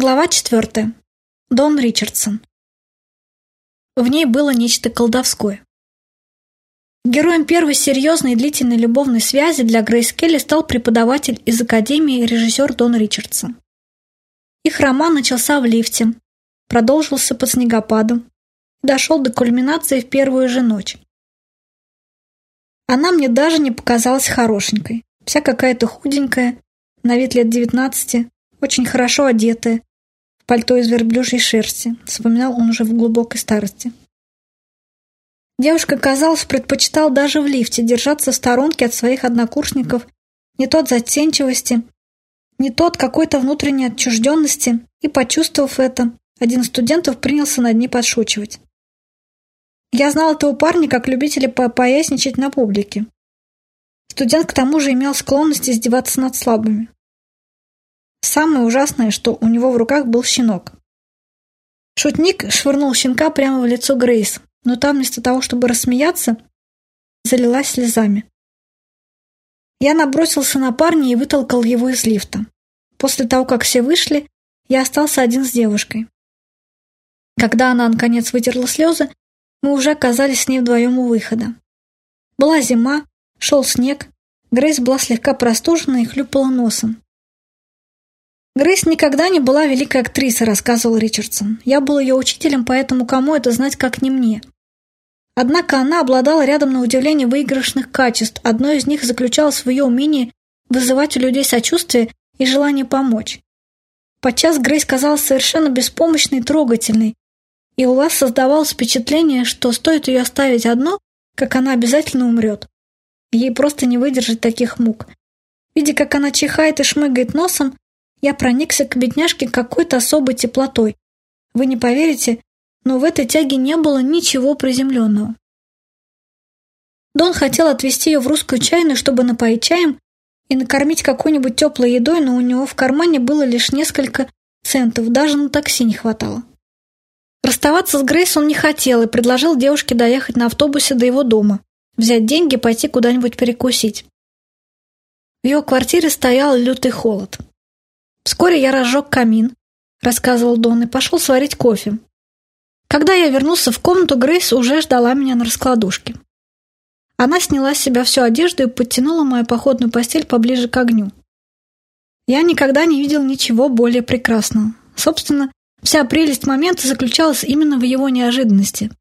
Глава четвертая. Дон Ричардсон. В ней было нечто колдовское. Героем первой серьезной и длительной любовной связи для Грейс Келли стал преподаватель из Академии режиссер Дон Ричардсон. Их роман начался в лифте, продолжился под снегопадом дошел до кульминации в первую же ночь. Она мне даже не показалась хорошенькой, вся какая-то худенькая, на вид лет девятнадцати, очень хорошо одетая, пальто из верблюжьей шерсти, вспоминал он уже в глубокой старости. Девушка, казалось, предпочитала даже в лифте держаться в сторонке от своих однокурсников не то от застенчивости, не то от какой-то внутренней отчужденности, и, почувствовав это, один из студентов принялся над ней подшучивать. Я знал этого парня как любителя поясничать на публике. Студент к тому же имел склонность издеваться над слабыми. Самое ужасное, что у него в руках был щенок. Шутник швырнул щенка прямо в лицо Грейс, но там вместо того, чтобы рассмеяться, залилась слезами. Я набросился на парня и вытолкал его из лифта. После того, как все вышли, я остался один с девушкой. Когда она, наконец, вытерла слезы, мы уже оказались с ней вдвоем у выхода. Была зима, шел снег, Грейс была слегка простужена и хлюпала носом. Грейс никогда не была великой актрисой, рассказывал Ричардсон. Я был ее учителем, поэтому кому это знать, как не мне. Однако она обладала рядом на удивление выигрышных качеств. Одно из них заключалось в ее умении вызывать у людей сочувствие и желание помочь. Подчас Грейс казалась совершенно беспомощной и трогательной, и у вас создавалось впечатление, что стоит ее оставить одно, как она обязательно умрет. Ей просто не выдержать таких мук. Видя, как она чихает и шмыгает носом, я проникся к бедняжке какой-то особой теплотой. Вы не поверите, но в этой тяге не было ничего приземленного. Дон хотел отвезти ее в русскую чайную, чтобы напоить чаем и накормить какой-нибудь теплой едой, но у него в кармане было лишь несколько центов, даже на такси не хватало. Расставаться с Грейс он не хотел и предложил девушке доехать на автобусе до его дома, взять деньги и пойти куда-нибудь перекусить. В его квартире стоял лютый холод. Вскоре я разжег камин, рассказывал Дон, и пошел сварить кофе. Когда я вернулся в комнату, Грейс уже ждала меня на раскладушке. Она сняла с себя всю одежду и подтянула мою походную постель поближе к огню. Я никогда не видел ничего более прекрасного. Собственно, вся прелесть момента заключалась именно в его неожиданности.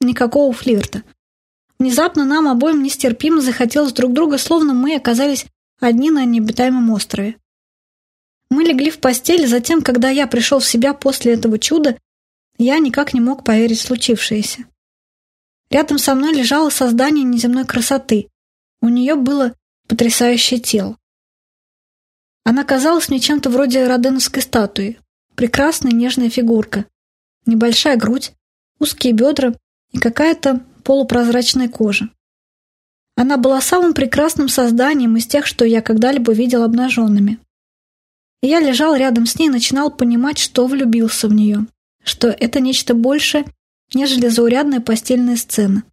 Никакого флирта. Внезапно нам обоим нестерпимо захотелось друг друга, словно мы оказались одни на необитаемом острове. Мы легли в постель, затем, когда я пришел в себя после этого чуда, я никак не мог поверить в случившееся. Рядом со мной лежало создание неземной красоты. У нее было потрясающее тело. Она казалась мне чем-то вроде роденовской статуи. Прекрасная нежная фигурка. Небольшая грудь, узкие бедра и какая-то полупрозрачная кожа. Она была самым прекрасным созданием из тех, что я когда-либо видел обнаженными я лежал рядом с ней и начинал понимать, что влюбился в нее, что это нечто большее, нежели заурядная постельная сцена.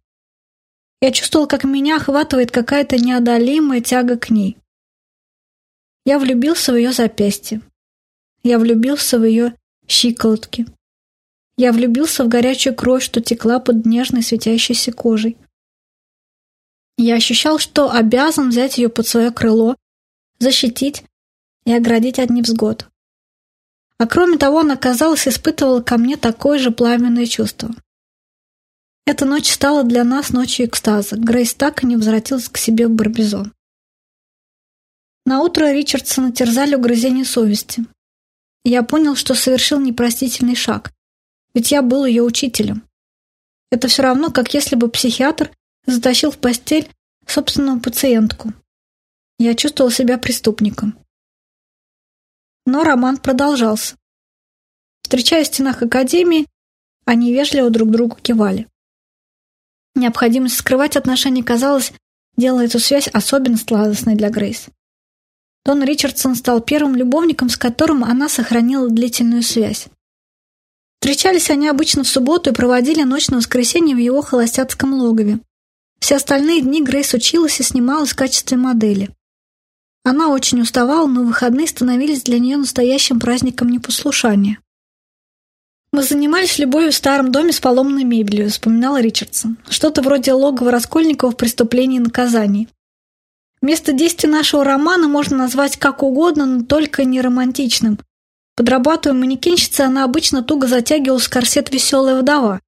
Я чувствовал, как меня охватывает какая-то неодолимая тяга к ней. Я влюбился в ее запястье. Я влюбился в ее щиколотки. Я влюбился в горячую кровь, что текла под нежной светящейся кожей. Я ощущал, что обязан взять ее под свое крыло, защитить, и оградить от невзгод. А кроме того, она, казалось, испытывала ко мне такое же пламенное чувство. Эта ночь стала для нас ночью экстаза. Грейс так и не возвратилась к себе в Барбизон. На утро Ричардсона терзали угрызения совести. Я понял, что совершил непростительный шаг, ведь я был ее учителем. Это все равно, как если бы психиатр затащил в постель собственную пациентку. Я чувствовал себя преступником. Но роман продолжался. Встречаясь в стенах академии, они вежливо друг другу кивали. Необходимость скрывать отношения, казалось, делая эту связь особенно сладостной для Грейс. Дон Ричардсон стал первым любовником, с которым она сохранила длительную связь. Встречались они обычно в субботу и проводили ночь на воскресенье в его холостяцком логове. Все остальные дни Грейс училась и снималась в качестве модели. Она очень уставала, но выходные становились для нее настоящим праздником непослушания. «Мы занимались любовью в старом доме с поломанной мебелью», — вспоминал Ричардсон. «Что-то вроде логова раскольников преступлений и наказаний. Место действия нашего романа можно назвать как угодно, но только не романтичным. Подрабатывая манекенщицей, она обычно туго затягивалась в корсет «Веселая вдова».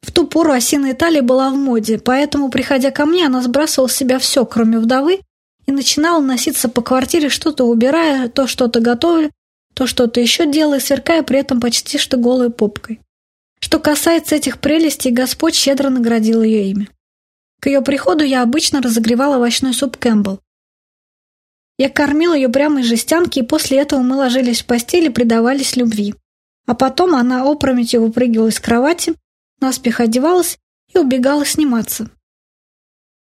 В ту пору осиная талия была в моде, поэтому, приходя ко мне, она сбрасывала с себя все, кроме вдовы, и начинала носиться по квартире, что-то убирая, то что-то готовя, то что-то еще делая, сверкая при этом почти что голой попкой. Что касается этих прелестей, Господь щедро наградил ее ими. К ее приходу я обычно разогревала овощной суп Кэмпбелл. Я кормила ее прямо из жестянки, и после этого мы ложились в постели и предавались любви. А потом она опрометью выпрыгивала из кровати, наспех одевалась и убегала сниматься.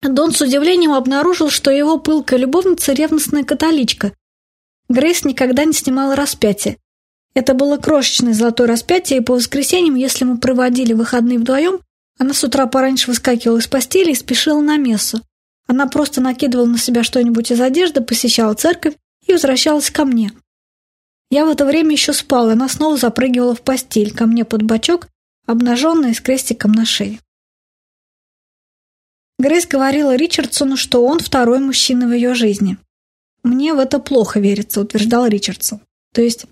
Дон с удивлением обнаружил, что его пылкая любовница – ревностная католичка. Грейс никогда не снимала распятие. Это было крошечное золотое распятие, и по воскресеньям, если мы проводили выходные вдвоем, она с утра пораньше выскакивала из постели и спешила на мессу. Она просто накидывала на себя что-нибудь из одежды, посещала церковь и возвращалась ко мне. Я в это время еще спала, она снова запрыгивала в постель, ко мне под бочок, обнаженная с крестиком на шее. Грейс говорила Ричардсону, что он второй мужчина в ее жизни. «Мне в это плохо верится», — утверждал Ричардсон. «То есть,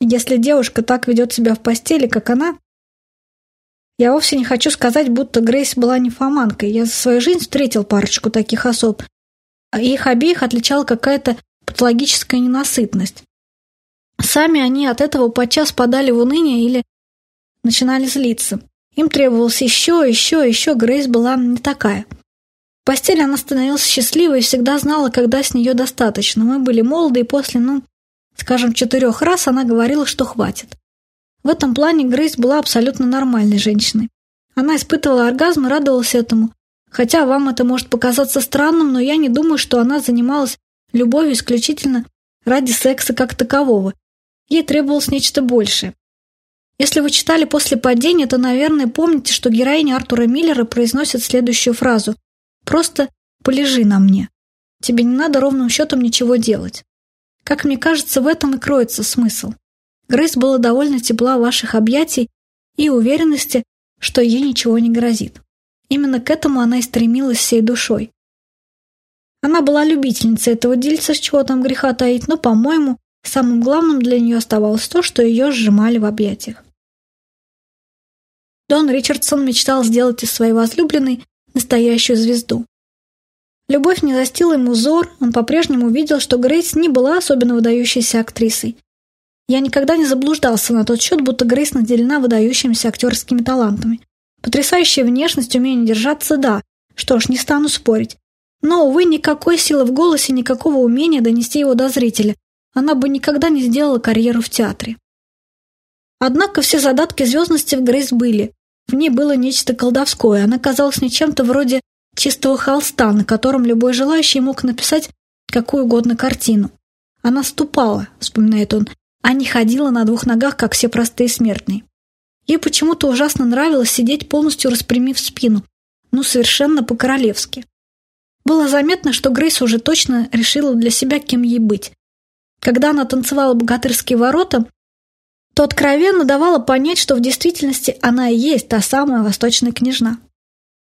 если девушка так ведет себя в постели, как она...» Я вовсе не хочу сказать, будто Грейс была нефоманкой. Я за свою жизнь встретил парочку таких особ. А их обеих отличала какая-то патологическая ненасытность. Сами они от этого подчас подали в уныние или начинали злиться. Им требовалось еще, еще, еще. Грейс была не такая. Постели она становилась счастливой и всегда знала, когда с нее достаточно. Мы были молоды, и после, ну, скажем, четырех раз она говорила, что хватит. В этом плане Грейс была абсолютно нормальной женщиной. Она испытывала оргазм и радовалась этому. Хотя вам это может показаться странным, но я не думаю, что она занималась любовью исключительно ради секса как такового. Ей требовалось нечто большее. Если вы читали «После падения», то, наверное, помните, что героиня Артура Миллера произносит следующую фразу Просто полежи на мне. Тебе не надо ровным счетом ничего делать. Как мне кажется, в этом и кроется смысл. Грейс была довольно тепла ваших объятий и уверенности, что ей ничего не грозит. Именно к этому она и стремилась всей душой. Она была любительницей этого дельца, с чего там греха таить, но, по-моему, самым главным для нее оставалось то, что ее сжимали в объятиях. Дон Ричардсон мечтал сделать из своей возлюбленной настоящую звезду. Любовь не застила ему взор, он по-прежнему видел, что Грейс не была особенно выдающейся актрисой. Я никогда не заблуждался на тот счет, будто Грейс наделена выдающимися актерскими талантами. Потрясающая внешность, умение держаться – да. Что ж, не стану спорить. Но, увы, никакой силы в голосе, никакого умения донести его до зрителя. Она бы никогда не сделала карьеру в театре. Однако все задатки звездности в Грейс были. В ней было нечто колдовское, она казалась мне чем-то вроде чистого холста, на котором любой желающий мог написать какую угодно картину. Она ступала, вспоминает он, а не ходила на двух ногах, как все простые смертные. Ей почему-то ужасно нравилось сидеть полностью распрямив спину, ну совершенно по-королевски. Было заметно, что Грейс уже точно решила для себя, кем ей быть. Когда она танцевала богатырские ворота, то откровенно давала понять, что в действительности она и есть та самая восточная княжна.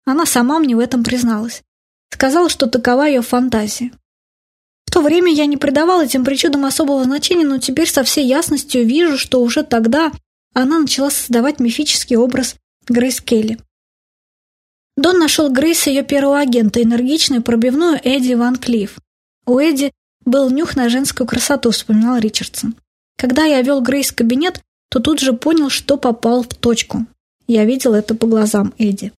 Она сама мне в этом призналась. Сказала, что такова ее фантазия. В то время я не придавал этим причудам особого значения, но теперь со всей ясностью вижу, что уже тогда она начала создавать мифический образ Грейс Келли. Дон нашел Грейс ее первого агента, энергичную пробивную Эдди Ван Клифф. У Эдди был нюх на женскую красоту, вспоминал Ричардсон. Когда я вел Грейс в кабинет, то тут же понял, что попал в точку. Я видел это по глазам Эдди.